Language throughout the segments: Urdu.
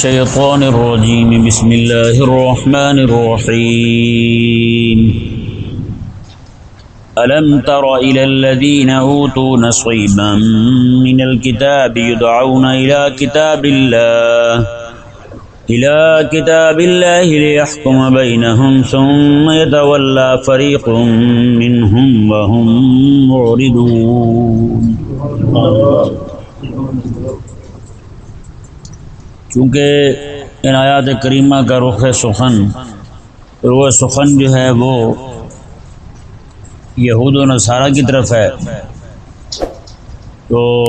الشيطان الرجيم. بسم الله الرحمن الرحيم. ألم تر إلى الذين أوتوا نصيبا من الكتاب يدعون إلى كتاب الله، إلى كتاب الله ليحكم بينهم ثم يتولى فريق منهم وهم معرضون. چونکہ ان آیات کریمہ کا رخ سخن رخ سخن جو ہے وہ یہود و نصارہ کی طرف ہے۔ تو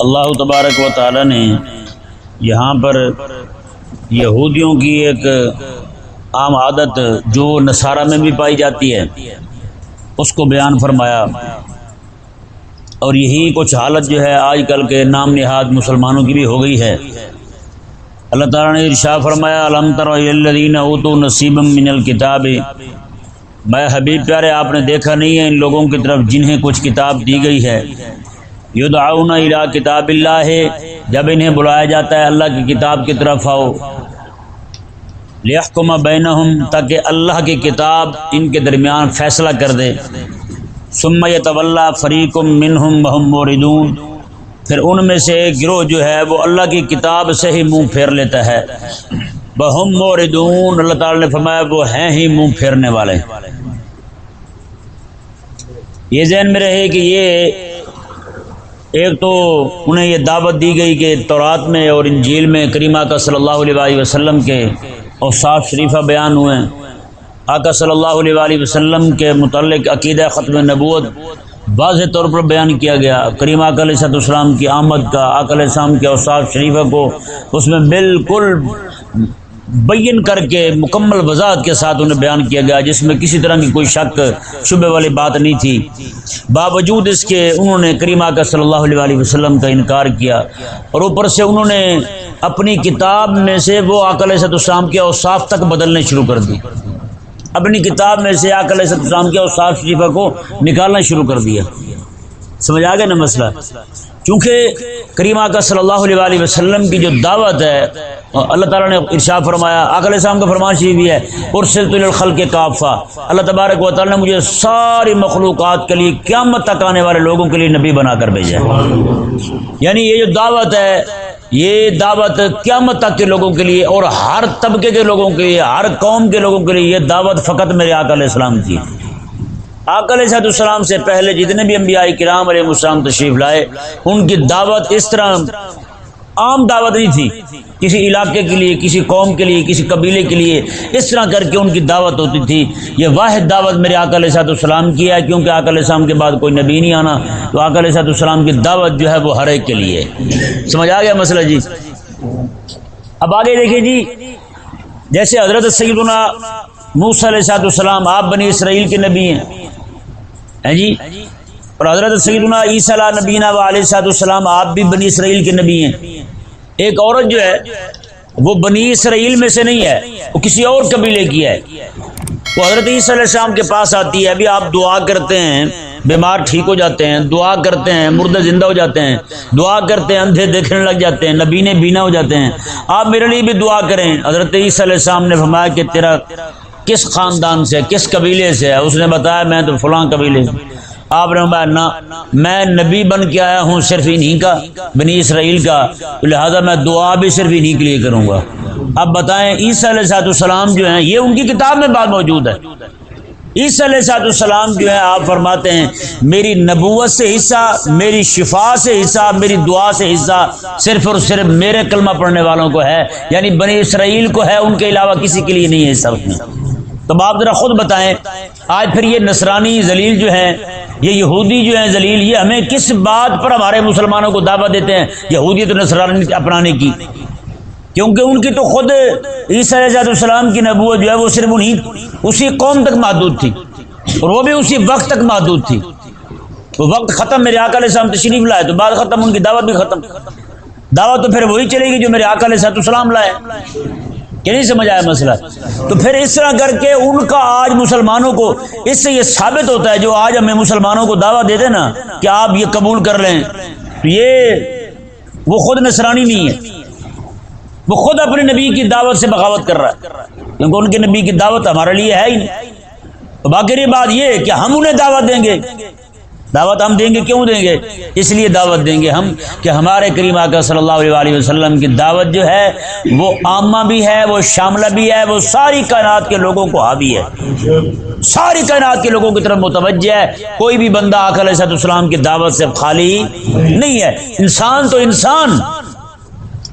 اللہ تبارک و تعالی نے یہاں پر یہودیوں کی ایک عام عادت جو نصارہ میں بھی پائی جاتی ہے، اس کو بیان فرمایا۔ اور یہی کچھ حالت جو ہے آج کل کے نام نہاد مسلمانوں کی بھی ہو گئی ہے۔ اللہ تعالیٰ نے ارشا فرمایا علم ترین اوتو نصیب من الکتاب میں حبیب پیارے، آپ نے دیکھا نہیں ہے ان لوگوں کی طرف جنہیں کچھ کتاب دی گئی ہے۔ یدعون الى کتاب اللہ ہے جب انہیں بلایا جاتا ہے، اللہ کی کتاب کی طرف آؤ۔ لیحکم بینہم، تاکہ اللہ کی کتاب ان کے درمیان فیصلہ کر دے۔ ثم یتولا فریقم منہم وہم موردون۔ پھر ان میں سے ایک گروہ جو ہے وہ اللہ کی کتاب سے ہی منہ پھیر لیتا ہے۔ بہم موردون، اللہ تعالی نے فرمایا وہ ہیں ہی منہ پھیرنے والے۔ یہ ذہن میں رہے کہ یہ ایک تو انہیں یہ دعوت دی گئی کہ تورات میں اور انجیل میں کریمہ کا صلی اللہ علیہ وسلم کے اور صاف شریفہ بیان ہوئے۔ آقا صلی اللہ علیہ وسلم کے متعلق عقیدہ ختم نبوت واضح طور پر بیان کیا گیا۔ کریم اکل صد السلام کی آمد کا عقل السلام کے اوساف شریفہ کو اس میں بالکل بین کر کے، مکمل وضاحت کے ساتھ انہیں بیان کیا گیا، جس میں کسی طرح کی کوئی شک شبے والی بات نہیں تھی۔ باوجود اس کے انہوں نے کریمہ کا صلی اللہ علیہ وسلم کا انکار کیا اور اوپر سے انہوں نے اپنی کتاب میں سے وہ عقل صد السلام کے اوصاف تک بدلنے شروع کر دی۔ اپنی کتاب میں سے آکل السلام کے اور صاف شریفہ کو نکالنا شروع کر دیا۔ سمجھ آ گیا نا مسئلہ؟ چونکہ کریمہ کا صلی اللہ علیہ وسلم کی جو دعوت ہے، اللہ تعالیٰ نے ارشاد فرمایا آکل السلام کا فرمان شریف بھی ہے اور سلط الخل کے کافہ۔ اللہ تبارک و تعالیٰ نے مجھے ساری مخلوقات کے لیے قیامت تک آنے والے لوگوں کے لیے نبی بنا کر بھیجا یعنی یہ جو دعوت ہے یہ دعوت قیامت تک کے لوگوں کے لیے اور ہر طبقے کے لوگوں کے لیے، ہر قوم کے لوگوں کے لیے یہ دعوت فقط میرے آک علیہ السلام کی آکل صحت السلام سے پہلے جتنے بھی انبیاء کرام علیہ السلام تشریف لائے، ان کی دعوت اس طرح عام دعوت نہیں تھی۔ کسی علاقے کے لیے، کسی قوم کے لیے، کسی قبیلے کے لیے اس طرح کر کے ان کی دعوت ہوتی تھی۔ یہ واحد دعوت میرے آکل علیہ صاحب السلام کی ہے، کیونکہ آکل علیہ السلام کے بعد کوئی نبی نہیں آنا۔ تو آکل علیہ صاحب السلام کی دعوت جو ہے وہ ہر ایک کے لیے۔ سمجھ آ گیا مسئلہ جی؟ اب آگے دیکھیے جی جیسے حضرت سیدنا موس علیہ صاحب السلام آپ بنی اسرائیل کے نبی ہیں جی؟ اور حضرت سیدنا عیسیٰ نبینہ و علیہ صاحب السلام آپ بھی بنی اسرائیل کے نبی ہیں۔ ایک عورت جو ہے، وہ بنی اسرائیل میں سے نہیں ہے، وہ کسی اور قبیلے کی ہے۔ وہ حضرت عیسیٰ علیہ السلام کے پاس آتی ہے، ابھی آپ دعا کرتے ہیں، بیمار ٹھیک ہو جاتے ہیں، دعا کرتے ہیں، مردہ زندہ ہو جاتے ہیں، دعا کرتے ہیں، اندھے دیکھنے لگ جاتے ہیں نبینے بینا ہو جاتے ہیں۔ آپ میرے لیے بھی دعا کریں۔ حضرت عیسیٰ علیہ السلام نے فرمایا کہ تیرا کس خاندان سے، کس قبیلے سے ہے؟ اس نے بتایا، میں تو فلاں قبیلے سے۔ آپ نے نہ، میں نبی بن کے آیا ہوں صرف انہیں کا، بنی اسرائیل کا، لہذا میں دعا بھی صرف انہیں کے لیے کروں گا. اب بتائیں، عیسیٰ علیہ صاحب السلام جو ہیں، یہ ان کی کتاب میں بات موجود ہے۔ عیسیٰ علیہ صاحب السلام جو ہے آپ فرماتے ہیں، میری نبوت سے حصہ، میری شفا سے حصہ، میری دعا سے حصہ صرف اور صرف میرے کلمہ پڑھنے والوں کو ہے یعنی بنی اسرائیل کو ہے، ان کے علاوہ کسی کے لیے نہیں ہے حصہ تو آپ ذرا خود بتائیں، آج پھر یہ نصرانی ذلیل جو ہیں، یہ یہودی جو ہیں ذلیل، یہ ہمیں کس بات پر ہمارے مسلمانوں کو دعوت دیتے ہیں؟ یہودی تو نصرانی اپنانے کی۔ کیونکہ ان کی تو خود عیسیٰ علیہ السلام کی نبوت جو ہے وہ صرف انہیں اسی قوم تک محدود تھی اور وہ بھی اسی وقت تک محدود تھی۔ وہ وقت ختم، میرے آقا علیہ السلام تشریف لائے تو بعد ختم، ان کی دعوت بھی ختم۔ دعوت تو پھر وہی چلے گی جو میرے آقا علیہ السلام لائے۔ کہ نہیں سمجھ آیا مسئلہ؟ تو پھر اس طرح کر کے ان کا آج مسلمانوں کو، اس سے یہ ثابت ہوتا ہے جو آج ہمیں مسلمانوں کو دعویٰ دیتے نا کہ آپ یہ قبول کر لیں۔ تو یہ وہ خود نصرانی نہیں ہے۔ وہ خود اپنے نبی کی دعوت سے بغاوت کر رہا ہے۔ کیونکہ ان کے نبی کی دعوت ہمارے لیے ہے ہی نہیں۔ باقی بات یہ کہ ہم انہیں دعوت دیں گے۔ دعوت ہم دیں گے، کیوں دیں گے؟ اس لیے دعوت دیں گے ہم کہ ہمارے کریم آقا صلی اللہ علیہ وسلم کی دعوت جو ہے، وہ عامہ بھی ہے، وہ شاملہ بھی ہے، وہ ساری کائنات کے لوگوں کو حاوی ہے۔ ساری کائنات کے لوگوں کی طرف متوجہ ہے۔ کوئی بھی بندہ آک علیہ السلام کی دعوت سے خالی نہیں ہے۔ انسان تو انسان،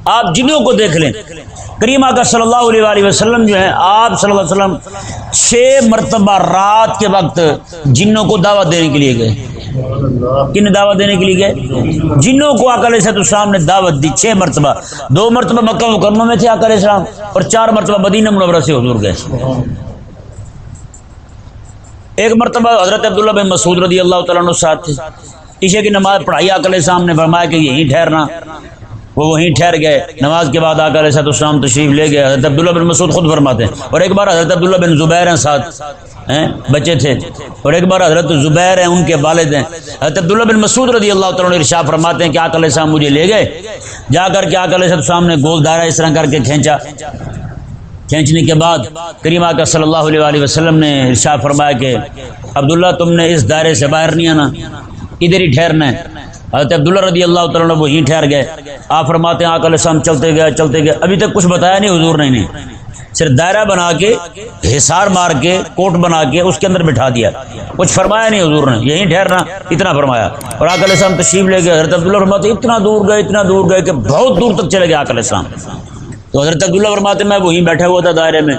آپ جنوں کو دیکھ لیں۔ کریمہ کا صلی اللہ علیہ وآلہ وسلم جو ہے، آپ صلی اللہ علیہ وسلم چھ مرتبہ رات کے وقت جنوں کو دعوت دینے کے لیے گئے۔ کن دعوت دینے کے لیے گئے؟ جنوں کو آکل صحت السلام نے دعوت دی، چھ مرتبہ۔ دو مرتبہ مکہ مکرمہ میں تھے آکل السلام اور چار مرتبہ مدینہ منورہ سے حضور گئے۔ ایک مرتبہ حضرت عبداللہ بن مسعود رضی اللہ تعالیٰ عنہ ساتھ تھے۔ عشاء کی نماز پڑھائی آکل السلام نے فرمایا کہ یہیں ٹھہرنا۔ وہ وہیں ٹھہر گئے۔ نماز کے بعد آکر صحت السلام تشریف لے گئے۔ حضرت عبداللہ بن مسعود خود فرماتے ہیں۔ اور ایک بار حضرت عبداللہ بن زبیر ہیں ساتھ۔ ہیں؟ بچے تھے۔ اور ایک بار حضرت زبیر ہیں، ان کے والد ہیں۔ حضرت عبداللہ بن مسعود رضی اللہ تعالیٰ ارشا فرماتے ہیں کہ آکل السلام مجھے لے گئے۔ جا کر کے آکل صحت السلام نے گول دائرہ اس طرح کر کے کھینچا۔ کھینچنے کے بعد کریمہ کا صلی اللہ علیہ وسلم نے ارشا فرمایا کہ عبداللہ تم نے اس دائرے سے باہر نہیں آنا۔ ادھر ہی ٹھہرنا ہے۔ حضرت عبداللہ رضی اللہ تعالیٰ وہیں ٹھہر گئے۔ آپ فرماتے ہیں آکل السلام چلتے گئے چلتے گئے۔ ابھی تک کچھ بتایا نہیں، حضور نے نہیں صرف دائرہ بنا کے، حصار مار کے، کوٹ بنا کے اس کے اندر بٹھا دیا۔ کچھ فرمایا نہیں حضور نے، یہیں ٹھہرنا اتنا فرمایا۔ اور آکل السلام تشریف لے گئے، حضرت عبداللہ فرماتے اتنا دور گئے، اتنا دور گئے کہ بہت دور تک چلے گئے آکل السلام۔ تو حضرت عبداللہ فرماتے میں وہیں بیٹھا ہوا تھا دائرے میں۔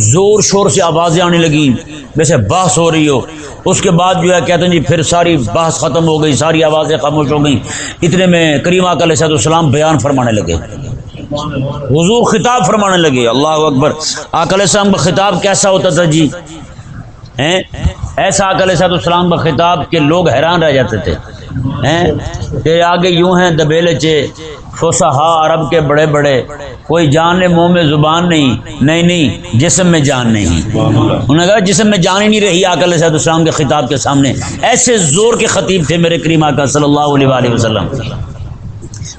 زور شور سے آوازیں آنے لگیں ویسے بحث ہو رہی ہو۔ اس کے بعد جو ہے کہتے ہیں جی پھر ساری بحث ختم ہو گئی، ساری آوازیں خاموش ہو گئیں۔ اتنے میں کریم علیہ السلام بیان فرمانے لگے۔ حضور خطاب فرمانے لگے۔ اللہ اکبر۔ آکل السلام کا خطاب کیسا ہوتا تھا جی؟ ایسا آکل صحت السلام کا خطاب کہ لوگ حیران رہ جاتے تھے۔ کہ آگے یوں ہیں دبیلے چے۔ فسحا عرب کے بڑے بڑے۔ کوئی جان منہ میں زبان نہیں۔ نہیں نہیں، جسم میں جان نہیں۔ انہوں نے کہا، جسم میں جان ہی نہیں رہی آکل صحت السلام کے خطاب کے سامنے۔ ایسے زور کے خطیب تھے میرے کریم آکا صلی اللہ علیہ وسلم۔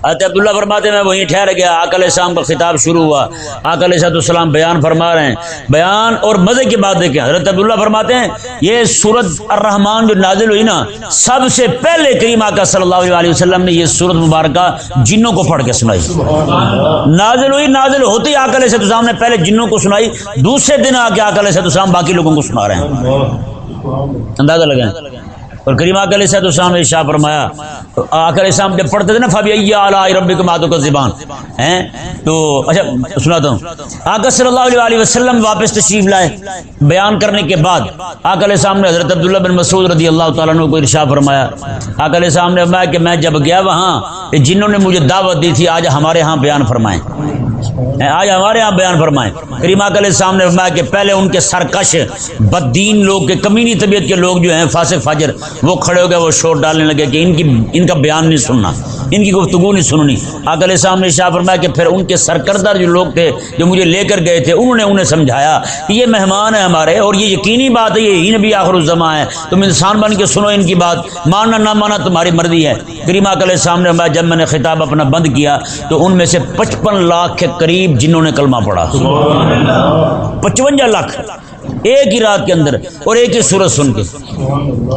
حضرت عبداللہ فرماتے میں وہیں ٹھہر گیا آکل السلام کا خطاب شروع ہوا۔ آکل صاحب السلام بیان فرما رہے ہیں۔ بیان اور مزے کی بات دیکھیں۔ حضرت عبداللہ فرماتے ہیں، یہ سورت الرحمان جو نازل ہوئی نا، سب سے پہلے کریم آقا صلی اللہ علیہ وسلم نے یہ سورت مبارکہ جنوں کو پڑھ کے سنائی۔ نازل ہوئی، نازل ہوتی آکل صاحب السلام نے پہلے جنوں کو سنائی، دوسرے دن آ کے آکل صاحب السلام باقی لوگوں کو سنا رہے ہیں۔ اندازہ لگائیں۔ اور کریم علیہ صاحب السلام نے شاہ فرمایا تو آکر السلام جب پڑھتے تھے نا فبی اعلیٰ رب کے ماتوں کا زبان ہیں؟ تو اچھا سناتا ہوں۔ آکر صلی اللہ علیہ وسلم واپس تشریف لائے۔ بیان کرنے کے بعد آکر السلام نے حضرت عبداللہ بن مسعود رضی اللہ تعالیٰ عنہ کو ارشا فرمایا۔ آکر السلام نے فرمایا کہ میں جب گیا وہاں، جنہوں نے مجھے دعوت دی تھی، آج ہمارے ہاں بیان فرمائیں۔ آج ہمارے یہاں بیان فرمائیں۔ کریمہ کل السلام نے فرمایا کہ پہلے ان کے سرکش، بددین لوگ کے، کمینی طبیعت کے لوگ جو ہیں، فاسق، فاجر، وہ کھڑے ہو گئے، وہ شور ڈالنے لگے کہ ان کی، ان کا بیان نہیں سننا۔ ان کی گفتگو نہیں سننی۔ آکل السلام نے شاہ فرمایا کہ پھر ان کے سرکردہ جو لوگ تھے جو مجھے لے کر گئے تھے انہوں نے انہیں سمجھایا کہ یہ مہمان ہیں ہمارے اور یہ یقینی بات ہے یہ نبی آخر الزما ہے تم انسان بن کے سنو ان کی بات۔ ماننا نہ مانا تمہاری مرضی ہے۔ کریمہ علیہ السلام نے جب میں نے خطاب اپنا بند کیا تو ان میں سے پچپن لاکھ کے قریب جنہوں نے کلمہ پڑھا۔ پچونجا لاکھ۔ ایک ہی رات کے اندر اور ایک ہی سورج سن کے۔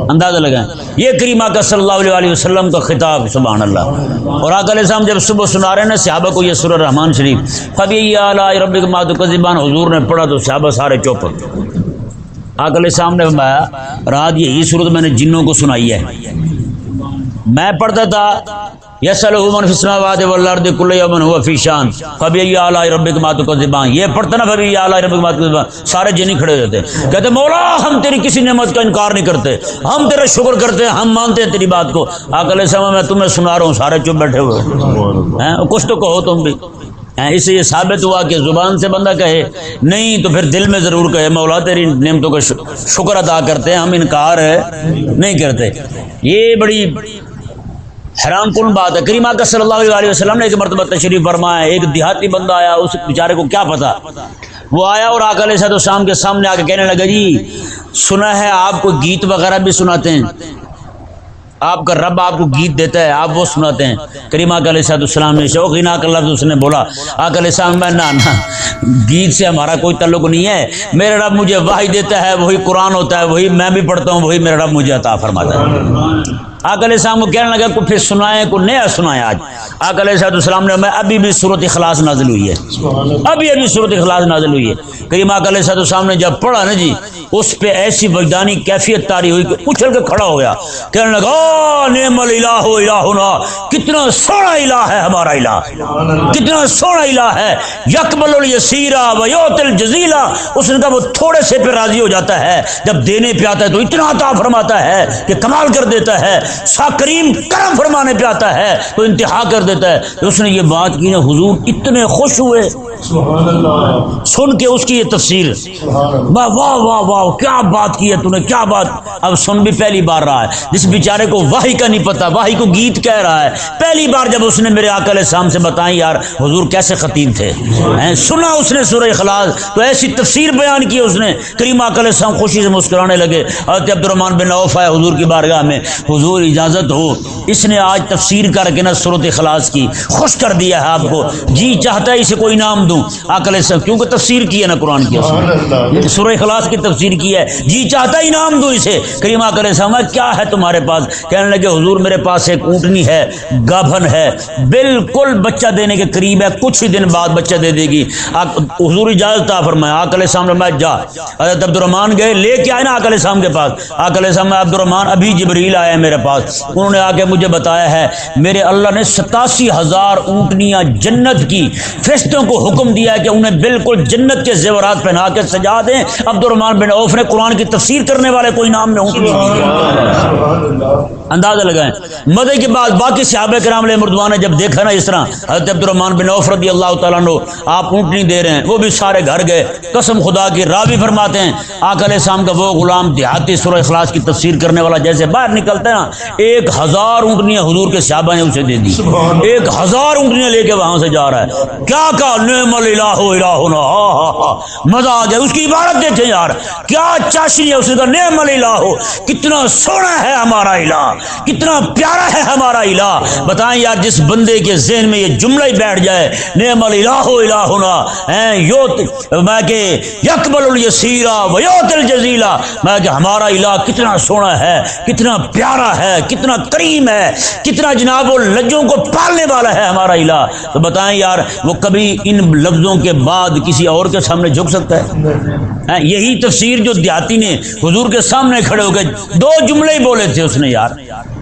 اندازہ لگائیں۔ یہ کریمہ کا صلی اللہ علیہ وسلم کا خطاب، سبحان اللہ۔ اور آک علیہ السلام جب صبح سنا رہے ہیں نا، صحابہ کو یہ سورہ رحمان شریف۔ فبی اعلیٰ رب مات حضور نے پڑھا تو صحابہ سارے چوپ آک علیہ السلام نے فرمایا، رات یہی صورت میں نے جنوں کو سنائی ہے۔ میں پڑھتا تھا یسل من فسما واد والارض کل یوم هو فی شان۔ فبی اعلی ربک ما تو زبان یہ پڑھتا نا فبی اعلی ربک ما تو زبان سارے جن کھڑے ہوتے ہیں۔ کہتے مولا ہم تیری کسی نعمت کا انکار نہیں کرتے۔ ہم تیرا شکر کرتے ہیں ہم مانتے ہیں تیری بات کو۔ اگلے سمے میں تمہیں سنا رہا ہوں سارے چپ بیٹھے ہوئے ہیں۔ کچھ تو کہو تم بھی۔ اس سے یہ ثابت ہوا کہ زبان سے بندہ کہے نہیں تو پھر دل میں ضرور کہے مولا تیری نعمتوں کا شکر ادا کرتے ہیں ہم انکار نہیں کرتے۔ یہ بڑی حیران کن بات ہے۔ کریمہ کا صلی اللہ علیہ وسلم نے ایک مرتبہ تشریف فرمایا، ایک دیہاتی بندہ آیا، اس بیچارے کو کیا پتا وہ آیا اور آکل علیہ صاحب شام کے سامنے آ کے کہنے لگا جی سنا ہے، آپ کو گیت وغیرہ بھی سناتے ہیں۔ آپ کا رب آپ کو گیت دیتا ہے، آپ وہ سناتے ہیں۔ کریمہ علیہ صاحب السلام نے شوقین کا لفظ اس نے بولا۔ آک علیہ السلام میں نہ نا گیت سے ہمارا کوئی تعلق نہیں ہے۔ میرا رب مجھے واہی دیتا ہے، وہی قرآن ہوتا ہے، وہی میں بھی پڑھتا ہوں، وہی میرا رب مجھے عطا فرماتا ہے۔ آک علیہ السلام کو کہنے لگا کو پھر سنائے کو نیا سنائے آج۔ آک علیہ صاحب السلام نے میں ابھی بھی صورت اخلاص نازل ہوئی ہے۔ ابھی ابھی صورت اخلاص نازل ہوئی ہے۔ کریم آک علیہ صاحب السلام نے جب پڑھا نا جی اس پہ ایسی وجدانی کیفیت تاری ہوئی کہ اچھل کے کھڑا ہو گیا۔ کہنے لگا نعم الہ الہنا، کتنا سونا الہ ہے ہمارا الہ۔ کتنا سونا الہ ہے۔ یکبل الیسیرا و یوت الجزیلا اس نے کہا، وہ تھوڑے سے پہ راضی ہو جاتا ہے۔ جب دینے پہ آتا ہے تو اتنا عطا فرماتا ہے کہ کمال کر دیتا ہے۔ ساکریم کرم فرمانے پہ آتا ہے تو انتہا کر دیتا ہے۔ اس نے یہ بات کی نا، حضور اتنے خوش ہوئے۔ سن کے اس کی یہ تفسیر۔ واہ واہ واہ واہ، کیا بات کی ہے تو نے، کیا بات۔ اب سن بھی پہلی بار رہا ہے۔ جس بیچارے کو واہی کا نہیں پتا واہی کو گیت کہہ رہا ہے۔ پہلی بار جب اس نے میرے آکل شام سے بتائیں، یار، حضور کیسے خطیب تھے؟ سنا اس نے سورہ اخلاص۔ تو ایسی تفسیر بیان کی اس نے۔ کریم آکل شام خوشی سے مسکرانے لگے۔ حضرت عبد الرحمان بن عوف ہے حضور کی بارگاہ میں۔ حضور اجازت ہو۔ اس نے آج تفسیر کر کے نا صورت اخلاص کی خوش کر دیا ہے آپ کو۔ جی چاہتا ہے اسے کوئی نام دوں۔ آکل صاحب کیونکہ تفسیر کی ہے نا قرآن کی۔ سورہ اخلاص کی تفسیر کی ہے۔ جی چاہتا ہی نام دوں اسے۔ کریم آکل صاحب کیا ہے تمہارے پاس؟ کہنے لگے حضور میرے پاس ایک اونٹنی ہے گابھن ہے۔ بالکل بچہ دینے کے قریب ہے کچھ ہی دن بعد بچہ دے دے گی۔ حضور اجازت تھا فرمایا آکل صاحب میں جا۔ حضرت عبد الرحمان گئے لے کے آئے نا آکل صاحب کے پاس۔ آکل صاحب عبد الرحمان ابھی جبریل آئے میرے پاس۔ پاس انہوں نے آ کے مجھے بتایا ہے، میرے اللہ نے ستاسی ہزار اونٹنیاں جنت کی۔ فرشتوں کو حکم دیا ہے کہ انہیں بالکل جنت کے زیورات پہنا کے سجا دیں۔ عبد الرحمان بن عوف نے قرآن کی تفسیر کرنے والے کوئی نام نے اونٹنی۔ اندازہ لگائیں۔ مدے کے بعد باقی صحابہ کرام علیہ مردوان نے جب دیکھا نا اس طرح، حضرت عبد الرحمان بن عوف رضی اللہ تعالیٰ عنہ، آپ اونٹنی دے رہے ہیں، وہ بھی سارے گھر گئے۔ قسم خدا کی راوی فرماتے ہیں۔ آقا علیہ السلام کا وہ غلام دیہاتی سورہ اخلاص کی تفسیر کرنے والا جیسے باہر نکلتا ہے نا ایک ہزار اونٹنیاں حضور کے صحابہ نے اسے دے دی۔ ایک ہزار اونٹنیاں لے کے وہاں سے جا رہا ہے۔ کیا کہا؟ نعم الہ الہنا۔ مزہ آ گیا۔ اس کی عبارت دیکھیں یار۔ کیا چاشنی ہے؟ اس کا نعم الہ کتنا سونا ہے ہمارا الہ۔ کتنا پیارا ہے ہمارا الہ۔ بتائیں یار جس بندے کے ذہن میں یہ جملہ ہی بیٹھ جائے نعم الہ الہنا۔ ہیں یوت میں کہ یکبل الیسیرا ویوت الجزیلا۔ میں کہ ہمارا الہ کتنا سونا ہے کتنا پیارا ہے۔ کتنا کریم ہے، کتنا جناب وہ لجوں کو پالنے والا ہے ہمارا الہ۔ تو بتائیں یار، وہ کبھی ان لفظوں کے بعد کسی اور کے سامنے جھک سکتا ہے؟ ہاں، یہی تفسیر جو دیہاتی نے حضور کے سامنے کھڑے ہو گئے دو جملے ہی بولے تھے اس نے یار۔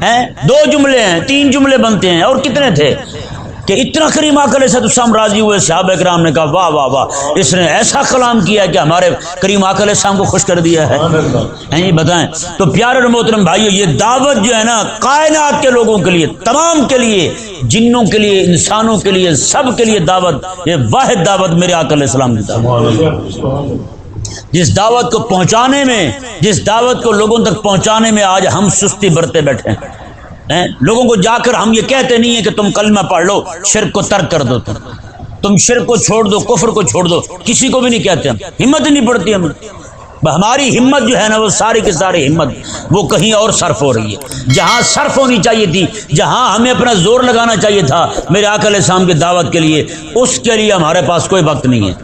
ہیں دو جملے ہیں، تین جملے بنتے ہیں اور کتنے تھے؟ کہ اتنا کریم آکل سے تو راضی ہوئے صحابہ کرام نے کہا واہ واہ واہ اس نے ایسا کلام کیا کہ ہمارے کریم آکل السلام کو خوش کر دیا ہے۔ یہ بتائیں۔ تو پیارے محترم بھائیو یہ دعوت جو ہے نا کائنات کے لوگوں کے لیے تمام کے لیے جنوں کے لیے انسانوں کے لیے سب کے لیے دعوت یہ واحد دعوت میرے آکل السلام کی دعوت۔ جس دعوت کو پہنچانے میں جس دعوت کو لوگوں تک پہنچانے میں آج ہم سستی برتے بیٹھے ہیں۔ لوگوں کو جا کر ہم یہ کہتے نہیں ہیں کہ تم کلمہ پڑھ لو، شرک کو ترک کر دو تم۔ تم شرک کو چھوڑ دو، کفر کو چھوڑ دو۔ کسی کو بھی نہیں کہتے ہم۔ ہمت نہیں پڑتی ہمیں۔ ہماری ہمت جو ہے نا وہ ساری کی ساری ہمت، وہ کہیں اور صرف ہو رہی ہے۔ جہاں صرف ہونی چاہیے تھی، جہاں ہمیں اپنا زور لگانا چاہیے تھا، میرے آکل شام کی دعوت کے لیے، اس کے لیے ہمارے پاس کوئی وقت نہیں ہے۔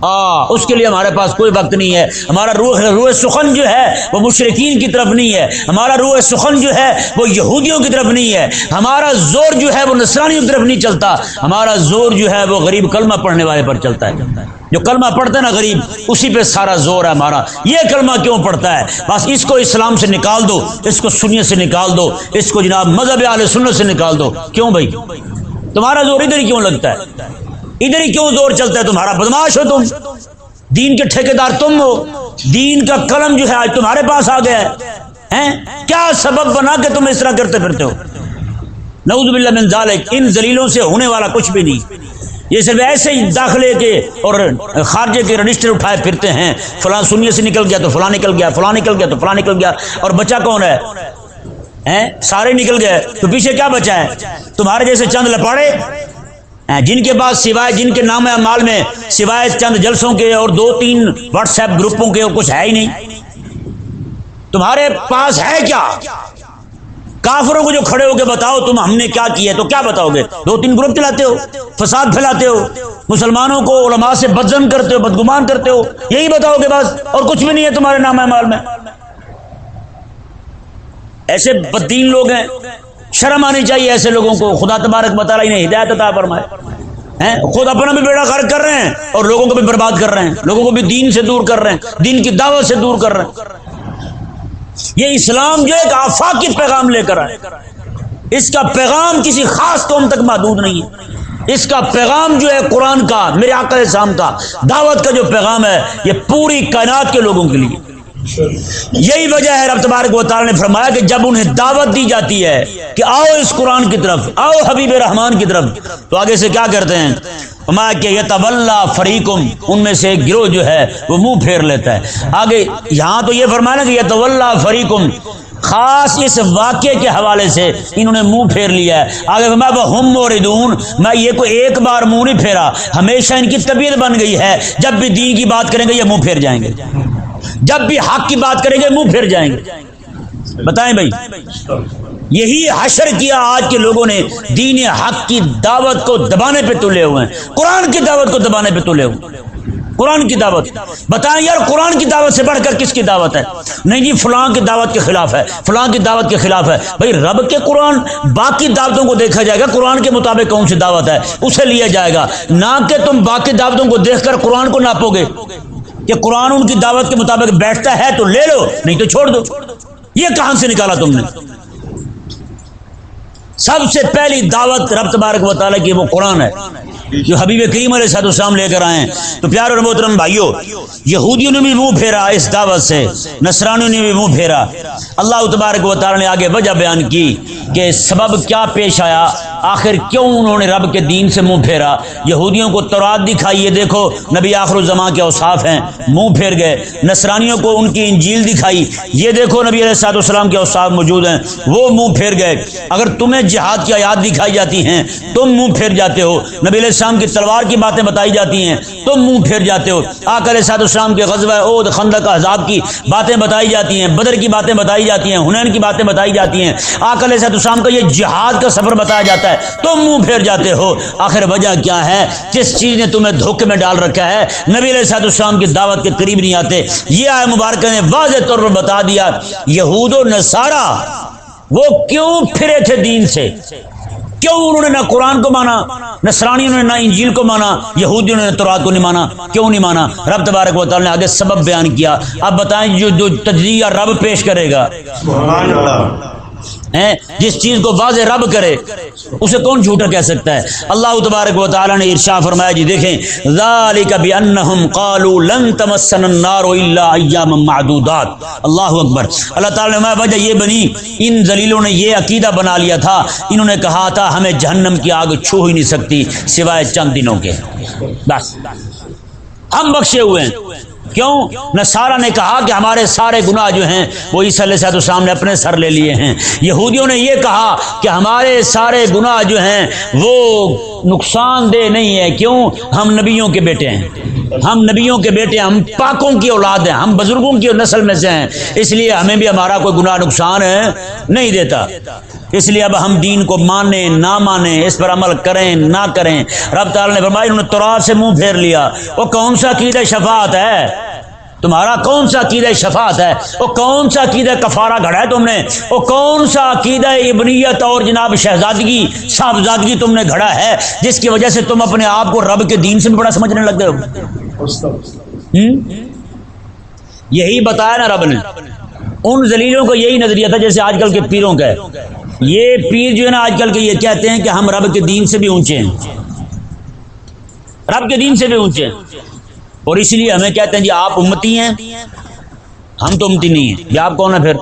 آ اس کے لیے ہمارے پاس کوئی وقت نہیں ہے۔ ہمارا روح روح سخن جو ہے، وہ مشرقین کی طرف نہیں ہے۔ ہمارا روح سخن جو ہے، وہ یہودیوں کی طرف نہیں ہے۔ ہمارا زور جو ہے، وہ نسرانیوں کی طرف نہیں چلتا۔ ہمارا زور جو ہے، وہ غریب کلمہ پڑھنے والے پر چلتا ہے۔ جو کلمہ پڑھتا ہے نا غریب، اسی پہ سارا زور ہے ہمارا۔ یہ کلمہ کیوں پڑھتا ہے؟ بس اس کو اسلام سے نکال دو، اس کو سنیت سے نکال دو، اس کو جناب مذہب علیہ سنت سے نکال دو۔ کیوں بھائی؟ تمہارا زور ادھر ہی کیوں لگتا ہے؟ ادھر ہی کیوں زور چلتا ہے؟ تمہارا بدماش ہو تم۔ دین کے ٹھیکیدار تم ہو۔ دین کا قلم جو ہے آج تمہارے پاس آ گیا ہے۔ کیا سبب بنا کے تم اس طرح کرتے پھرتے ہو؟ نعوذ باللہ من ذالک۔ ان زلیلوں سے ہونے والا کچھ بھی نہیں۔ یہ صرف ایسے ہی داخلے کے اور خارجے کے رجسٹر اٹھائے پھرتے ہیں۔ فلاں سنیے سے نکل گیا تو فلاں نکل گیا، فلاں نکل گیا تو فلاں نکل گیا۔ اور بچہ کون ہے؟ سارے نکل گئے۔ تو پیچھے کیا بچا ہے؟ تمہارے جیسے چند لپاڑے۔ جن کے پاس سوائے جن کے نام اعمال میں، سوائے چند جلسوں کے اور دو تین واٹس ایپ گروپوں کے اور کچھ ہے ہی نہیں۔ تمہارے پاس ہے کیا؟ کافروں کو جو کھڑے ہو کے بتاؤ، تم ہم نے کیا کیا ہے؟ تو کیا بتاؤ گے؟ دو تین گروپ چلاتے ہو، فساد پھیلاتے ہو، مسلمانوں کو علماء سے بدزن کرتے ہو، بدگمان کرتے ہو، یہی بتاؤ گے بس، اور کچھ بھی نہیں ہے تمہارے نام مال میں۔ ایسے بدین لوگ ہیں شرم آنی چاہیے ایسے لوگوں کو۔ خدا تبارک بتا رہا ہدایت عطا فرمائے۔ ہیں؟ خود اپنا بھی بیڑا غرق کر رہے ہیں اور لوگوں کو بھی برباد کر رہے ہیں۔ لوگوں کو بھی دین سے دور کر رہے ہیں۔ دین کی دعوت سے دور کر رہے ہیں۔ یہ اسلام جو ایک آفاقی پیغام لے کر آئے۔ اس کا پیغام کسی خاص قوم تک محدود نہیں ہے۔ اس کا پیغام جو ہے قرآن کا، میرے آقا شام کا، دعوت کا جو پیغام ہے، یہ پوری کائنات کے لوگوں کے لیے۔ یہی وجہ ہے رب تبارک و تعالی نے فرمایا کہ جب انہیں دعوت دی جاتی ہے کہ آؤ اس قرآن کی طرف، آؤ حبیب رحمان کی طرف، تو آگے سے کیا کرتے ہیں؟ کہ یہ طول فریقم، ان میں سے گروہ جو ہے، وہ منہ پھیر لیتا ہے۔ آگے یہاں تو یہ فرمایا کہ یہ طول فریقم، خاص اس واقعے کے حوالے سے انہوں نے منہ پھیر لیا ہے۔ آگے میں ہم موردون، میں یہ کوئی ایک بار منہ نہیں پھیرا، ہمیشہ ان کی طبیعت بن گئی ہے۔ جب بھی دین کی بات کریں گے، یہ منہ پھیر جائیں گے۔ جب بھی حق کی بات کریں گے، منہ پھر جائیں گے۔ بتائیں بھائی، یہی حشر کیا آج کے لوگوں نے، دین حق کی دعوت کو دبانے پہ تلے ہوئے ہیں۔ قرآن کی دعوت کو دبانے پہ تلے ہوئے قرآن کی دعوت۔ بتائیں یار، قرآن کی دعوت سے بڑھ کر کس کی دعوت ہے؟ نہیں جی فلاں کی دعوت کے خلاف ہے۔ فلاں کی دعوت کے خلاف ہے۔ بھائی، رب کے قرآن باقی دعوتوں کو دیکھا جائے گا۔ قرآن کے مطابق کون سی دعوت ہے؟ اسے لیا جائے گا۔ نہ کہ تم باقی دعوتوں کو دیکھ کر قرآن کو ناپو گے۔ کہ قرآن ان کی دعوت کے مطابق بیٹھتا ہے تو لے لو، نہیں تو چھوڑ دو۔ یہ کہاں سے نکالا تم نے؟ سب سے پہلی دعوت رب تبارک و تعالیٰ کی وہ قرآن ہے۔ جو حبیب کریم علیہ صاحب السلام لے کر آئے تو پیار اور محترم بھائیوں یہودیوں نے بھی منہ پھیرا اس دعوت سے، نصرانیوں نے بھی منہ پھیرا۔ اللہ تبارک و تعالیٰ نے آگے وجہ بیان کی کہ سبب کیا پیش آیا، آخر کیوں انہوں نے رب کے دین سے منہ پھیرا؟ یہودیوں کو تورات دکھائی، یہ دیکھو، نبی آخر الزماں کے اوصاف ہیں، منہ پھیر گئے۔ نصرانیوں کو ان کی انجیل دکھائی، یہ دیکھو، نبی علیہ السلاط السلام کے اوصاف موجود ہیں۔ وہ منہ پھیر گئے۔ اگر تمہیں جہاد کی آیات دکھائی جاتی ہیں، تم منہ پھیر جاتے ہو۔ نبی علیہ السلام کی تلوار کی باتیں بتائی جاتی ہیں، تم منہ پھیر جاتے ہو۔ آک علیہ السلام کے غزوہ عود خندق عذاب کی باتیں بتائی جاتی ہیں، بدر کی باتیں بتائی جاتی ہیں، ہنین کی باتیں بتائی جاتی ہیں۔ آک علیہ السلام کا یہ جہاد کا سفر بتایا جاتا ہے، تم منہ پھیر جاتے ہو۔ آخر وجہ کیا ہے؟ جس چیز نے تمہیں دھوکے میں ڈال رکھا ہے، نبی علیہ صاحب السلام کی دعوت کے قریب نہیں آتے۔ یہ آئے مبارکہ نے واضح طور پر بتا دیا، یہود و نصارہ وہ کیوں پھرے تھے دین سے؟ کیوں انہوں نے نہ قرآن کو مانا، نہ سرانی نے نہ انجیل کو مانا یہودیوں نے تورات کو نہیں مانا، کیوں نہیں مانا؟ رب تبارک و تعالی نے آگے سبب بیان کیا۔ اب بتائیں جو تجزیہ رب پیش کرے گا۔ جس چیز کو واضح رب کرے، اسے کون جھوٹا کہہ سکتا ہے؟ اللہ تبارک و تعالی نے ارشا فرمایا جی دیکھیں، ذالک بانہم قالوا لن تمسن النار الا ایام معدودات۔ اللہ اکبر۔ اللہ تعالی نے وجہ یہ بنی، ان ذلیلوں نے یہ عقیدہ بنا لیا تھا، انہوں نے کہا تھا، ہمیں جہنم کی آگ چھو ہی نہیں سکتی سوائے چند دنوں کے۔ بس۔ ہم بخشے ہوئے ہیں۔ کیوں؟ نصارہ نے کہا کہ ہمارے سارے گناہ جو ہیں وہ عیسی علیہ صاحب السلام نے اپنے سر لے لیے ہیں۔ یہودیوں نے یہ کہا کہ ہمارے سارے گناہ جو ہیں وہ نقصان دہ نہیں ہے۔ کیوں؟ ہم نبیوں کے بیٹے ہیں۔ ہم نبیوں کے بیٹے ہم پاکوں کی اولاد ہیں۔ ہم بزرگوں کی نسل میں سے ہیں۔ اس لیے ہمیں بھی ہمارا کوئی گناہ نقصان ہے نہیں دیتا۔ اس لیے اب ہم دین کو مانیں، نہ مانیں، اس پر عمل کریں، نہ کریں۔ رب تعالی نے فرمایا، انہوں نے تورات سے منہ پھیر لیا۔ وہ کون سا عقید شفاعت ہے؟ تمہارا کون سا عقید شفاعت ہے؟ وہ کون سا عقید کفارہ گھڑا ہے تم نے؟ وہ کون سا عقید ابنیت اور جناب شہزادگی، صاحبزادگی تم نے گھڑا ہے، جس کی وجہ سے تم اپنے آپ کو رب کے دین سے بھی بڑا سمجھنے لگ گئے ہو؟ یہی بتایا نا رب نے۔ ان زلیلوں کو یہی نظریہ تھا جیسے آج کل کے پیروں کا یہ پیر جو ہے نا آج کل کے یہ کہتے ہیں کہ ہم رب کے دین سے بھی اونچے ہیں۔ رب کے دین سے بھی اونچے ہیں۔ اور اس لیے ہمیں کہتے ہیں جی آپ امتی ہیں۔ ہم تو امتی نہیں ہیں۔ جی آپ کون ہیں پھر؟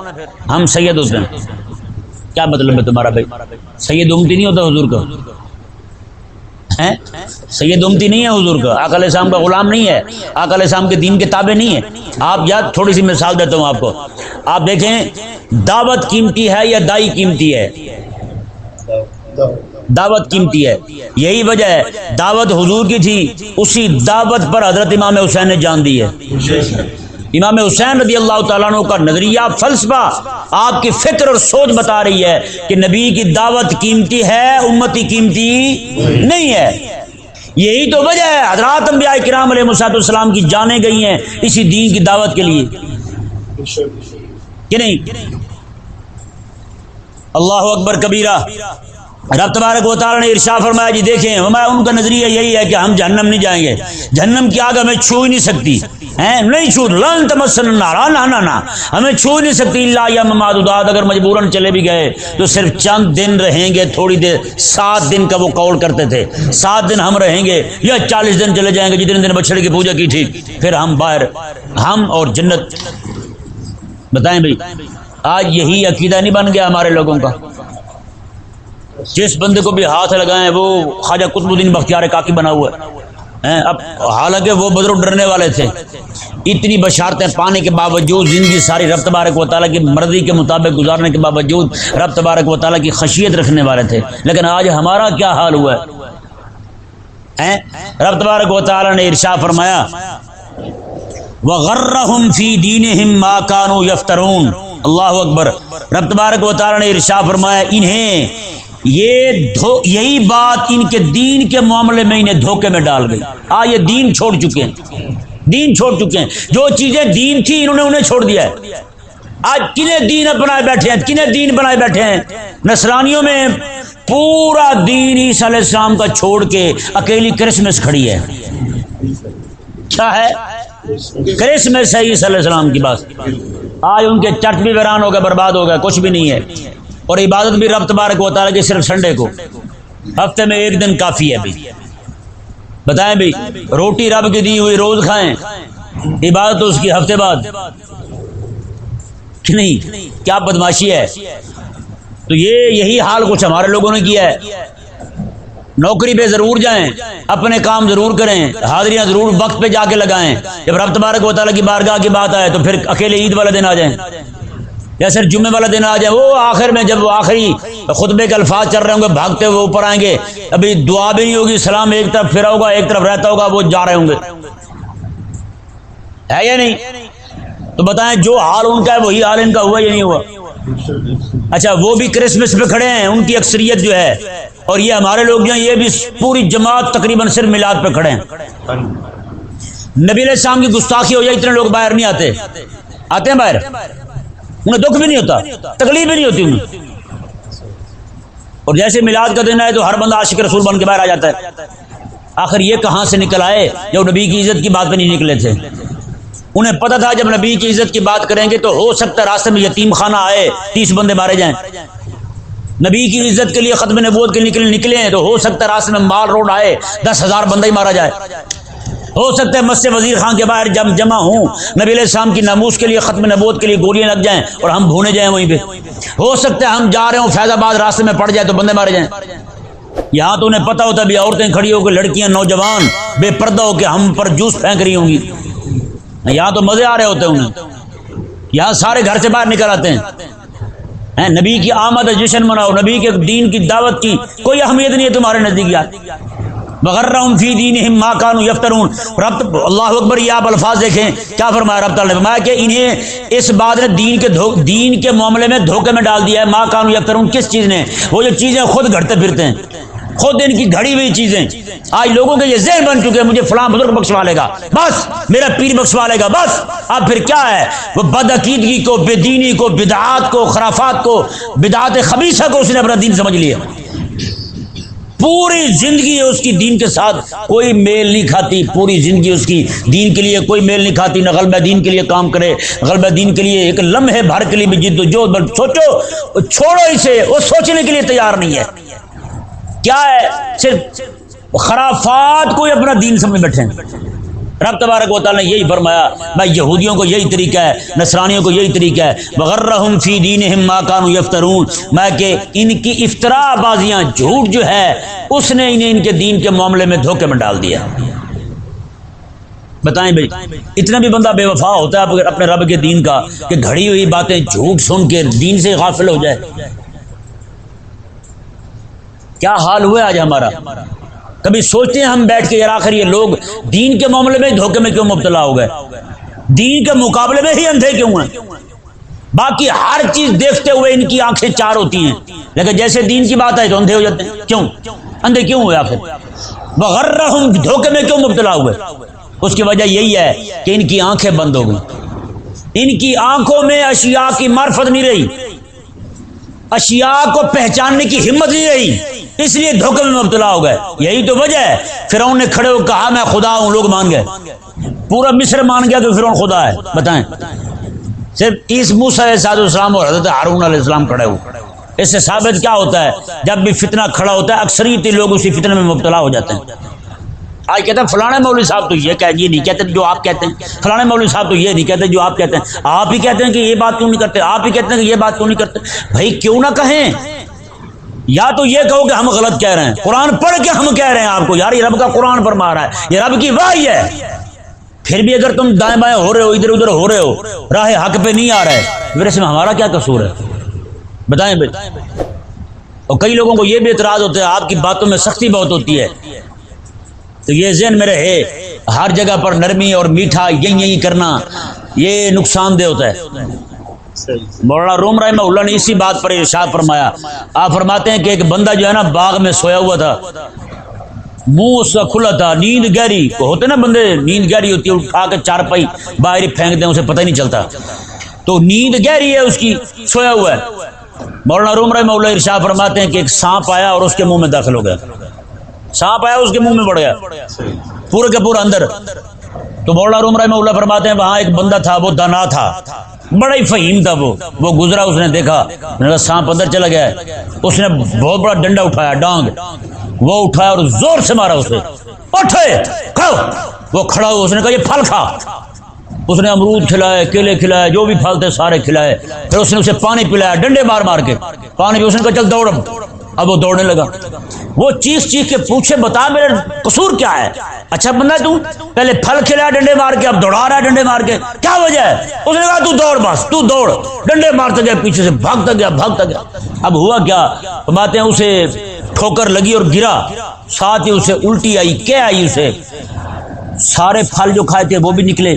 ہم سید ہوتے ہیں۔ کیا مطلب ہے تمہارا بھائی؟ سید امتی نہیں ہوتا حضور کا۔ سید امتی نہیں ہے حضور کا آک علیہ السلام کا غلام نہیں ہے آک علیہ السلام کے دین کے تابع نہیں ہے آپ یاد تھوڑی سی مثال دیتا ہوں آپ کو۔ آپ دیکھیں، دعوت قیمتی ہے یا دائی قیمتی ہے؟ دعوت قیمتی ہے۔ یہی وجہ ہے، دعوت حضور کی تھی، اسی دعوت پر حضرت امام حسین نے جان دی ہے۔ امام حسین رضی اللہ تعالیٰ عنہ کا نظریہ فلسفہ آپ کی فکر اور سوچ بتا رہی ہے کہ نبی کی دعوت قیمتی ہے، امتی قیمتی نہیں ہے۔ یہی تو وجہ ہے، حضرات انبیاء کرام علیہ مساط السلام کی جانے گئی ہیں اسی دین کی دعوت کے لیے۔ کہ نہیں؟ اللہ اکبر کبیرہ۔ رب تبارک و تعالیٰ نے ارشا فرمایا جی دیکھیں، ہمارا ان کا نظریہ یہی ہے کہ ہم جہنم نہیں جائیں گے۔ جہنم کی آگ ہمیں چھو ہی نہیں سکتی۔ نہیں چھو۔ لن تمسن نہ ہمیں چھو نہیں سکتی۔ اللہ یا ممادات اگر مجبوراً چلے بھی گئے تو صرف چند دن رہیں گے۔ تھوڑی دیر، سات دن کا وہ قول کرتے تھے۔ سات دن ہم رہیں گے یا چالیس دن چلے جائیں گے۔ جتنے دن بچڑ کی پوجا کی تھی، پھر ہم باہر، ہم اور جنت۔ بتائیں بھائی، آج یہی عقیدہ نہیں بن گیا ہمارے لوگوں کا۔ جس بندے کو بھی ہاتھ لگائیں، وہ خواجہ قطب الدین بختیار کاکی بنا ہوا ہے۔ اب حالانکہ وہ بزرگ ڈرنے والے تھے۔ اتنی بشارتیں پانے کے باوجود، زندگی ساری رب تبارک و تعالیٰ کی مرضی کے مطابق گزارنے کے باوجود رب تبارک و تعالیٰ کی خشیت رکھنے والے تھے۔ لیکن آج ہمارا کیا حال ہوا ہے؟ رب تبارک و تعالیٰ نے ارشا فرمایا وغرہم فی دینہم ما کانوا یفترون اللہ اکبر۔ رب تبارک و تعالیٰ نے ارشا فرمایا، انہیں یہ یہی بات ان کے دین کے معاملے میں انہیں دھوکے میں ڈال گئی۔ آ، یہ دین چھوڑ چکے ہیں۔ دین چھوڑ چکے ہیں۔ جو چیزیں دین تھی، انہوں نے انہیں چھوڑ دیا ہے۔ آج کنہیں دین بنائے بیٹھے ہیں؟ کنہیں دین بنائے بیٹھے ہیں؟ نسرانیوں میں پورا دین عیسی علیہ السلام کا چھوڑ کے اکیلی کرسمس کھڑی ہے۔ کیا ہے؟ کرسمس ہے عیسی علیہ السلام کی بات۔ آج ان کے چرچ بھی ویران ہو گئے، برباد ہو گئے، کچھ بھی نہیں ہے۔ اور عبادت بھی رب تبارک ہوتا ہے کہ صرف سنڈے کو۔ ہفتے میں ایک دن کافی ہے بھائی۔ بتائیں بھائی، روٹی رب کی دی ہوئی روز کھائیں، عبادت اس کی ہفتے بعد؟ نہیں؟ کیا بدماشی ہے؟ تو یہ یہی حال کچھ ہمارے لوگوں نے کیا ہے۔ نوکری پہ ضرور جائیں، اپنے کام ضرور کریں، حاضریاں ضرور وقت پہ جا کے لگائیں۔ جب رب تبارک و تعالیٰ کی بارگاہ کی بات آئے تو پھر اکیلے عید والے دن آ جائیں۔ یا سر جمعے والا دن آ جائے، وہ آخر میں جب وہ آخری خطبے کے الفاظ چل رہے ہوں گے، بھاگتے ہوئے اوپر آئیں گے، ابھی دعا بھی نہیں ہوگی، سلام ایک طرف پھرا ہوگا ایک طرف رہتا ہوگا، وہ جا رہے ہوں گے۔ ہے یا نہیں؟ تو بتائیں جو حال ان کا ہے، وہی حال ان کا ہوا یا نہیں ہوا؟ اچھا وہ بھی کرسمس پہ کھڑے ہیں، ان کی اکثریت جو ہے، اور یہ ہمارے لوگ جو ہیں، یہ بھی پوری جماعت تقریباً صرف میلاد پہ کھڑے ہیں۔ نبی علیہ السلام کی گستاخی ہو جائے، اتنے لوگ باہر نہیں آتے۔ آتے ہیں باہر؟ انہیں دکھ بھی نہیں ہوتا، تکلیف بھی نہیں ہوتی انہیں۔ اور جیسے میلاد کا دن ہے تو ہر بندہ عاشق رسول بن کے باہر آ جاتا ہے۔ آخر یہ کہاں سے نکل آئے؟ جب نبی کی عزت کی بات پہ نہیں نکلے تھے۔ انہیں پتا تھا جب نبی کی عزت کی بات کریں گے تو ہو سکتا ہے راستے میں یتیم خانہ آئے، تیس بندے مارے جائیں۔ نبی کی عزت کے لیے ختم نبوت کے نکلے نکلے ہیں تو ہو سکتا ہے راستے میں مال روڈ آئے، دس ہزار بندہ ہی مارا جائے۔ ہو سکتا ہے مسجد وزیر خان کے باہر جب جمع ہوں۔ نبی علیہ السلام کی ناموس کے لیے، ختم نبوت کے لیے گولیاں لگ جائیں اور ہم بھونے جائیں وہیں پہ۔ ہو سکتا ہے ہم جا رہے ہوں، فیض آباد راستے میں پڑ جائے تو بندے مارے جائیں۔ یہاں تو انہیں پتا ہوتا ہے بھی عورتیں کھڑی ہو کے لڑکیاں، نوجوان بے پردہ ہو کے ہم پر جوس پھینک رہی ہوں گی۔ یہاں تو مزے آ رہے ہوتے ہیں انہیں۔ یہاں سارے گھر سے باہر نکل آتے ہیں، نبی کی آمد، جشن مناؤ، نبی کے دین کی دعوت کی، کوئی اہمیت نہیں ہے تمہارے نزدیک یار۔ بغرہم فی دینہم ما کانوا یفترون۔ رب اللہ اکبر، یہ آپ الفاظ دیکھیں۔ کیا فرمایا رب تعالی نے؟ فرمایا کہ انہیں اس بات نے دین کے دین کے معاملے میں دھوکے میں ڈال دیا ہے۔ ما کانوا یفترون کس چیز نے؟ وہ جو چیزیں خود گھڑتے پھرتے ہیں۔ خود ان کی گھڑی ہوئی چیزیں۔ آج لوگوں کے یہ ذہن بن چکے ہیں، مجھے فلاں بزرگ بخشوا لے گا۔ بس، میرا پیر بخشوا لے گا۔ بس، اب پھر کیا ہے؟ وہ بدعقیدگی کو بے دینی کو، بدعات کو، خرافات کو، بدعات خبیصہ کو اس نے اپنا دین سمجھ لیا۔ پوری زندگی اس کی دین کے ساتھ کوئی میل نہیں کھاتی، پوری زندگی اس کی دین کے لیے کوئی میل نہیں کھاتی، نہ غلبہ دین کے لیے کام کرے غلبہ دین کے لیے ایک لمحے بھر کے لیے بھی جد جو سوچو، چھوڑو اسے، وہ سوچنے کے لیے تیار نہیں ہے۔ کیا ہے؟ صرف خرافات کوئی اپنا دین سمجھ بیٹھے رب تبارک و تعالیٰ نے یہی فرمایا، میں یہودیوں کو یہی طریقہ ہے، نصرانیوں کو یہی طریقہ ہے بغرہم فی دینہم ما کانوا یفترون۔ میں کہ ان کی افطرا بازیاں جھوٹ جو ہے، اس نے انہیں ان کے دین کے معاملے میں دھوکے میں ڈال دیا۔ بتائیں بھائی، اتنا بھی بندہ بے وفا ہوتا ہے اپنے رب کے دین کا، کہ گھڑی ہوئی باتیں جھوٹ سن کے دین سے غافل ہو جائے۔ کیا حال ہوا آج ہمارا؟ کبھی سوچتے ہیں ہم بیٹھ کے یار آخر یہ لوگ دین کے معاملے میں دھوکے میں کیوں مبتلا ہو گئے؟ دین کے مقابلے میں ہی اندھے کیوں ہیں؟ باقی ہر چیز دیکھتے ہوئے ان کی آنکھیں چار ہوتی ہیں۔ لیکن جیسے دین کی بات ہے تو اندھے ہو جاتے ہیں۔ کیوں؟ اندھے کیوں ہوئے آخر بغیر دھوکے میں کیوں مبتلا ہوئے؟ اس کی وجہ یہی ہے کہ ان کی آنکھیں بند ہو گئی ان کی آنکھوں میں اشیاء کی معرفت نہیں رہی۔ اشیاء کو پہچاننے کی ہمت نہیں رہی۔ اس لیے دھوکے میں مبتلا ہو گئے۔ یہی تو وجہ ہے۔ فرعون نے کھڑے ہو کہا، میں خدا ہوں، لوگ مان گئے۔ پورا مصر مان گیا کہ فرعون خدا ہے۔ بتائیں۔ صرف اس موسا علیہ السلام اور حضرت ہارون علیہ السلام کھڑے ہو اس سے ثابت کیا ہوتا ہے؟ جب بھی فتنہ کھڑا ہوتا ہے، اکثریتی لوگ اسی فتنے میں مبتلا ہو جاتے ہیں۔ آج کہتے ہیں، فلانے مولوی صاحب تو یہ کہ یہ نہیں کہتے جو آپ کہتے ہیں۔ فلانے مولوی صاحب تو یہ نہیں کہتے جو آپ کہتے ہیں۔ آپ ہی کہتے ہیں کہ یہ بات کیوں نہیں کرتے؟ آپ ہی کہتے ہیں کہ یہ بات کیوں نہیں کرتے؟ بھائی کیوں نہ کہیں؟ یا تو یہ کہو کہ ہم غلط کہہ رہے ہیں۔ قرآن پڑھ کے ہم کہہ رہے ہیں آپ کو، یار یہ رب کا قرآن پر مارا ہے، یہ رب کی واہی ہے۔ پھر بھی اگر تم دائیں بائیں ہو رہے ہو، ادھر ادھر ہو رہے ہو، راہ حق پہ نہیں آ رہا ہے میرے سے ہمارا کیا قصور ہے؟ بتائیں بھائی۔ اور کئی لوگوں کو یہ بھی اعتراض ہوتا ہے، آپ کی باتوں میں سختی بہت ہوتی ہے۔ تو یہ ذہن میں رہے، ہر جگہ پر نرمی اور میٹھا یہی یہی کرنا، یہ نقصان دہ ہوتا ہے۔ مولانا روم رائے اللہ نے اسی بات پر ارشاد فرمایا۔ آپ فرماتے ہیں کہ ایک بندہ جو ہے نا باغ میں سویا ہوا تھا۔ منہ اس کا کھلا تھا، نیند گہری۔ ہوتے نا بندے، نیند گہری ہوتی ہے، اٹھا کے چار پائی باہر پھینک دیں، اسے پتہ ہی نہیں چلتا۔ تو نیند گہری ہے، اس کی سویا ہوا ہے۔ مولانا روم رحمہ اللہ ارشاد فرماتے ہیں کہ ایک سانپ آیا اور اس کے منہ میں داخل ہو گیا۔ سانپ آیا، اس کے منہ میں بڑھ گیا۔ پورے کے پورا اندر۔ تو مولانا روم رحمہ اللہ فرماتے ہیں، وہاں ایک بندہ تھا، وہ دانا تھا۔ بڑا ہی فہیم تھا وہ۔ وہ گزرا، اس نے دیکھا۔ سانپ اندر چلا گیا اس نے بہت بڑا ڈنڈا اٹھایا، ڈانگ۔ وہ اٹھایا اور زور سے مارا اسے اٹھے وہ کھڑا ہوا، اس نے کہا، یہ پھل کھا۔ اس نے امرود کھلائے، کیلے کھلائے، جو بھی پھل تھے، سارے کھلائے۔ پھر اس نے اسے پانی پلایا، ڈنڈے مار مار کے۔ پانی بھی اس نے کہا، چل دوڑ اب وہ دوڑنے لگا۔ وہ چیخ چیخ کے پوچھے، بتا میرے قصور کیا ہے؟ اچھا بندہ تو پہلے پھل کھلایا ڈنڈے مار کے، اب دوڑا رہا ہے ڈنڈے مار کے۔ کیا وجہ ہے؟ اس نے کہا، تو دوڑ بس، تو دوڑ۔ ڈنڈے مارتا گیا، پیچھے سے بھاگتا گیا بھاگتا گیا۔ اب ہوا کیا؟ باتیں اسے ٹھوکر لگی اور گرا۔ ساتھ ہی اسے الٹی آئی کیا آئی اسے؟ سارے پھل جو کھائے تھے وہ بھی نکلے،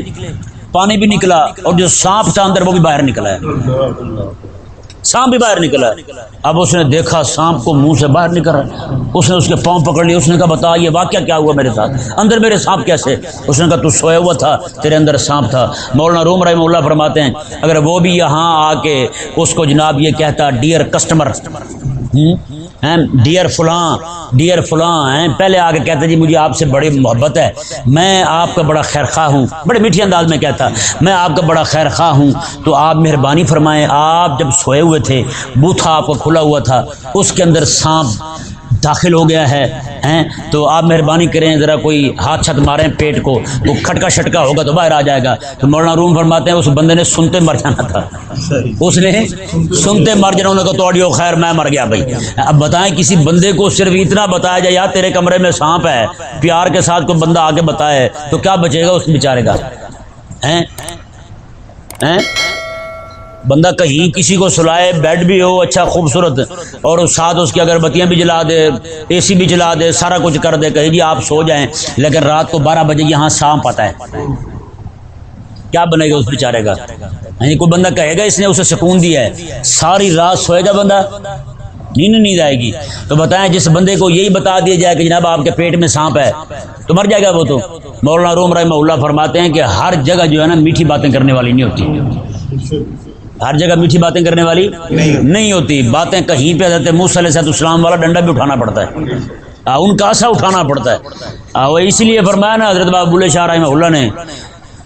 پانی بھی نکلا اور جو سانپ تھا اندر وہ بھی باہر نکلا ہے۔ سانپ بھی باہر نکلا ہے۔ اب اس نے دیکھا سانپ کو منہ سے باہر نکل رہا اس نے اس کے پاؤں پکڑ لیا اس نے کہا، بتا، یہ واقعہ کیا ہوا میرے ساتھ؟ اندر میرے سانپ کیسے؟ اس نے کہا، تو سویا ہوا تھا، تیرے اندر سانپ تھا۔ مولانا روم رحم اللہ فرماتے ہیں، اگر وہ بھی یہاں آ کے اس کو جناب یہ کہتا ڈیئر کسٹمر ڈیئر فلاں ڈیئر فلاں ہیں. پہلے آ کے کہتے جی مجھے آپ سے بڑی محبت ہے. میں آپ کا بڑا خیر خواہ ہوں. بڑے میٹھی انداز میں کہتا میں آپ کا بڑا خیر خواہ ہوں. تو آپ مہربانی فرمائیں، آپ جب سوئے ہوئے تھے، بوتھا آپ کا کھلا ہوا تھا، اس کے اندر سانپ داخل ہو گیا ہے تو آپ مہربانی کریں ذرا کوئی ہاتھ چھت ماریں پیٹ کو وہ کھٹکا شٹکا ہوگا تو باہر آ جائے گا۔ تو مولانا روم فرماتے ہیں اس بندے نے سنتے مر جانا تھا۔ اس نے سنتے مر جانا انہوں نے تو آڈیو خیر میں مر گیا بھائی۔ اب بتائیں کسی بندے کو صرف اتنا بتایا جائے یار تیرے کمرے میں سانپ ہے پیار کے ساتھ کوئی بندہ آگے بتائے تو کیا بچے گا اس بیچارے کا؟ بندہ کہیں کسی کو سلائے بیڈ بھی ہو اچھا خوبصورت، اور ساتھ اس کی اگر بتیاں بھی جلا دے، اے سی بھی جلا دے، سارا کچھ کر دے، کہیں جی آپ سو جائیں، لیکن رات کو بارہ بجے یہاں سانپ آتا ہے۔ کیا بنے گا اس بیچارے کا؟ یعنی کوئی بندہ کہے گا اس نے اسے سکون دیا ہے۔ ساری رات سوئے گا بندہ؟ نیند نیند آئے گی۔ تو بتائیں جس بندے کو یہی بتا دیا جائے کہ جناب آپ کے پیٹ میں سانپ ہے، تو مر جائے گا وہ تو۔ مولانا روم رحمہ اللہ فرماتے ہیں کہ ہر جگہ جو ہے نا میٹھی باتیں کرنے والی نہیں ہوتی۔ ہر جگہ میٹھی باتیں کرنے والی نہیں ہوتی۔ باتیں کہیں پہ حضرت موس علیہ اسلام والا ڈنڈا بھی اٹھانا پڑتا ہے۔ ان کا ایسا اٹھانا پڑتا ہے۔ اس لیے فرمایا نا حضرت بابو بلے شاہ رحمہ اللہ نے۔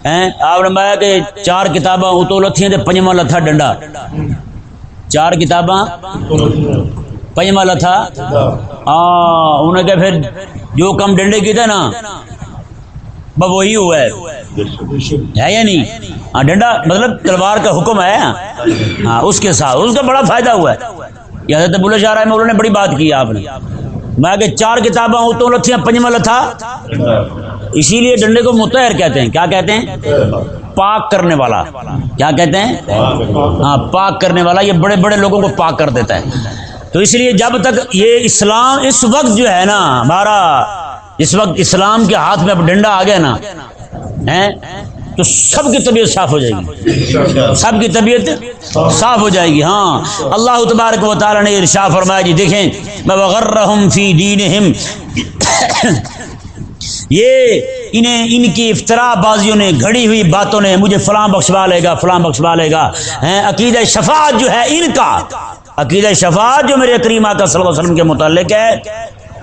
آپ نے فرمایا کہ چار کتاباں اتو لتھیاں تے پنجواں لتھا ڈنڈا۔ چار کتاباں پنجواں لتھا۔ ہاں انہیں کہ پھر جو کم ڈنڈے کی تھے نا بس وہی ہوا ہے۔ ہے یا نہیں؟ ہاں ڈنڈا مطلب تلوار کا حکم ہے۔ ہاں اس کے ساتھ۔ اس کا بڑا فائدہ ہوا ہے۔ یہ حضرت بولے جا رہا ہے انہوں نے بڑی بات کی آپ نے۔ میں کہ چار کتاباں تو لتھیاں پنجما لتھا۔ اسی لیے ڈنڈے کو متحر کہتے ہیں۔ کیا کہتے ہیں؟ پاک کرنے والا۔ کیا کہتے ہیں؟ ہاں پاک کرنے والا۔ یہ بڑے بڑے لوگوں کو پاک کر دیتا ہے۔ تو اس لیے جب تک یہ اسلام اس وقت جو ہے نا، ہمارا، اس وقت اسلام کے ہاتھ میں اب ڈنڈا آ گیا نا تو سب کی طبیعت صاف ہو جائے گی۔ سب کی طبیعت صاف ہو جائے گی ہاں۔ اللہ تبارک و تعالیٰ نے ارشا فرمایا جی دیکھیں میں وغیرہ فی دین یہ انہیں، ان کی افطرا بازیوں نے، گھڑی ہوئی باتوں نے مجھے فلاں بخشوا لے گا، فلاں بخشوا لے گا۔ عقیدہ شفاعت جو ہے ان کا، عقیدہ شفاعت جو میرے کریمہ کا صلی اللہ علیہ وسلم کے متعلق ہے،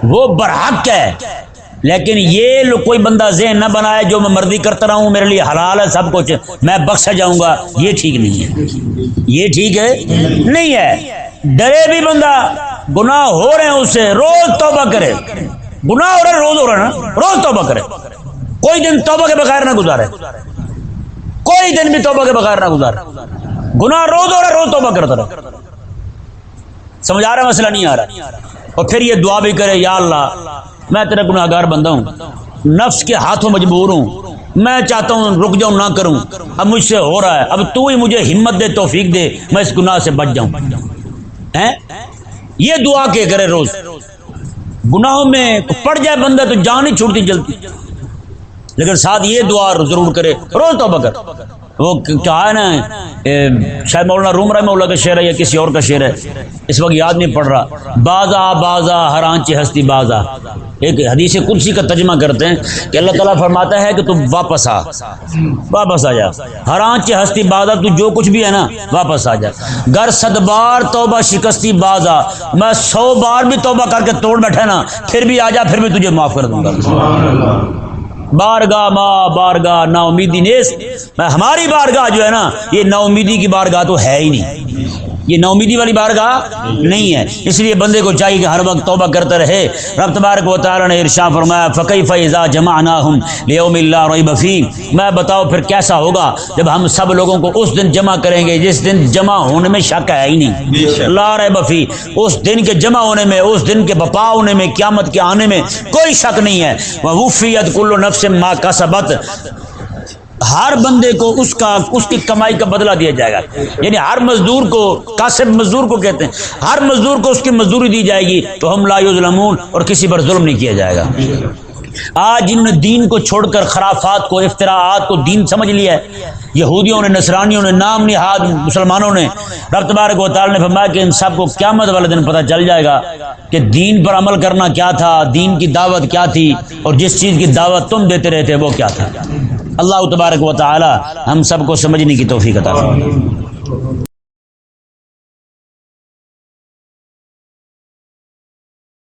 وہ برحق ہے۔ لیکن یہ کوئی بندہ ذہن نہ بنائے جو میں مرضی کرتا رہا ہوں، میرے لیے حلال ہے، سب کچھ۔ میں بخشا جاؤں گا۔ یہ ٹھیک نہیں ہے۔ یہ ٹھیک ہے؟ نہیں ہے۔ ڈرے بھی بندہ۔ گناہ ہو رہے ہیں اس سے روز توبہ کرے۔ گناہ ہو رہا ہے روز ہو رہا ہے نا۔ روز توبہ کرے۔ کوئی دن توبہ کے بغیر نہ گزارے۔ کوئی دن بھی توبہ کے بغیر نہ گزارے۔ گناہ روز ہو رہا ہے، روز توبہ کرتا رہا۔ سمجھ آ رہا مسئلہ نہیں آ رہا۔ اور پھر یہ دعا بھی کرے، یا اللہ میں تیرا گناہ گار بندہ ہوں۔ نفس کے ہاتھوں مجبور ہوں۔ میں چاہتا ہوں رک جاؤں، نہ کروں۔ اب مجھ سے ہو رہا ہے۔ اب تو ہی مجھے ہمت دے، توفیق دے۔ میں اس گناہ سے بچ جاؤں۔ یہ دعا کے کرے روز۔ گناہوں میں پڑ جائے بندہ تو جان ہی چھوٹتی جلتی لیکن ساتھ یہ دعا ضرور کرے۔ روز تو بکر وہ کیا ہے نا شاید مولانا روم رحمہ اللہ کا شعر ہے یا کسی اور کا شعر ہے، اس وقت یاد نہیں پڑ رہا۔ بازا بازا ہر آنچ ہستی بازا۔ ایک حدیث کرسی کا ترجمہ کرتے ہیں کہ اللہ تعالیٰ فرماتا ہے کہ تم واپس آ۔ واپس آ جا۔ ہر آنچ ہستی بازا، تو جو کچھ بھی ہے نا، واپس آ جا۔ گر صد بار توبہ شکستی بازا۔ میں سو بار بھی توبہ کر کے توڑ بیٹھا نا، پھر بھی آ جا، پھر بھی تجھے معاف کر دوں گا۔ بارگاہ ماں بارگاہ نا امیدی نیس ہماری بارگاہ جو ہے نا، یہ نا امیدی کی بارگاہ تو ہے ہی نہیں۔ یہ نومیدی والی بارگاہ نہیں ہے۔ اس لیے بندے کو چاہیے کہ ہر وقت توبہ کرتا رہے۔ رب تبارک و تعالی نے ارشا فرمایا فقی فیضا جمع لیوم اللہ روئی بفی میں بتاؤ پھر کیسا ہوگا جب ہم سب لوگوں کو اس دن جمع کریں گے جس دن جمع ہونے میں شک ہے ہی نہیں۔ لا رہے بفی اس دن کے جمع ہونے میں اس دن کے بپا ہونے میں قیامت کے آنے میں کوئی شک نہیں ہے۔ وہ وفیت کلو نفس ماں کا سبت ہر بندے کو اس کا، اس کی کمائی کا بدلہ دیا جائے گا۔ یعنی ہر مزدور کو کاسب مزدور کو کہتے ہیں، ہر مزدور کو اس کی مزدوری دی جائے گی تو ہم لا ظلمون اور کسی پر ظلم نہیں کیا جائے گا۔ آج جنہوں نے دین کو چھوڑ کر خرافات کو افطراعات کو دین سمجھ لیا ہے، یہودیوں نے، نصرانیوں نے، نام نہاد مسلمانوں نے، رب تبارک و تعالی نے فرمایا کہ ان سب کو قیامت والے دن پتہ چل جائے گا کہ دین پر عمل کرنا کیا تھا، دین کی دعوت کیا تھی اور جس چیز کی دعوت تم دیتے رہتے وہ کیا تھا۔ اللہ تبارک و تعالی ہم سب کو سمجھنے کی توفیق عطا فرمائے۔